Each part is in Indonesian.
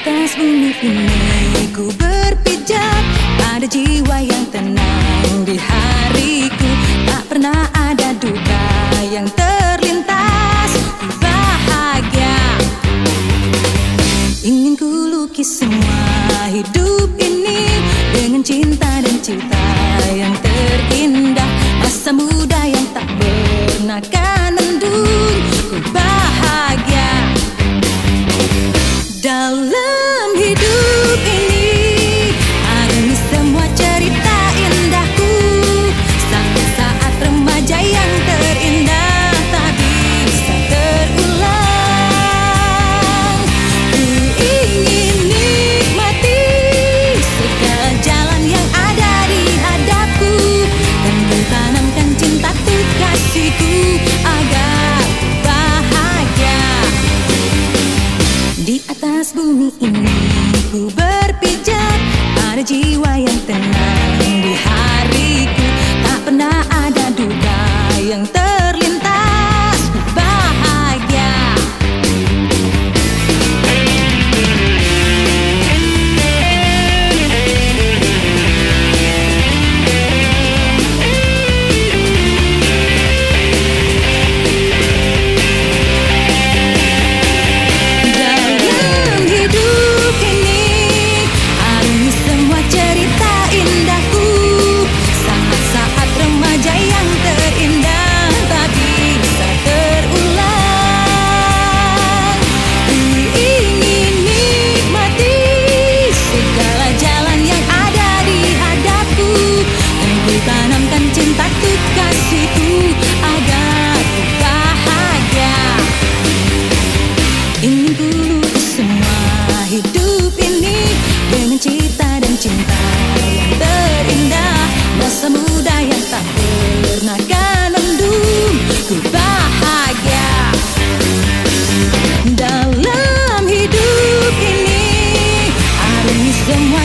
atas bumi ini ku berpijak. Ada jiwa yang tenang di hariku. Tak pernah ada duka yang terlintas. Bahagia. Ingin ku lukis semua hidup ini Dengan cinta dan cinta yang terindah atas bumi ini. Ku berpijak Ada jiwa yang tenang di hariku. Tak pernah ada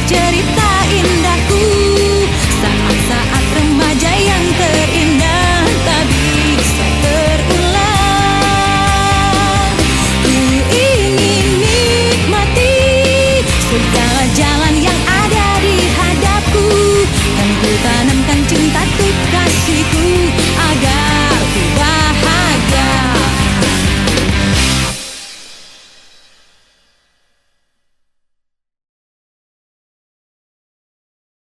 cerita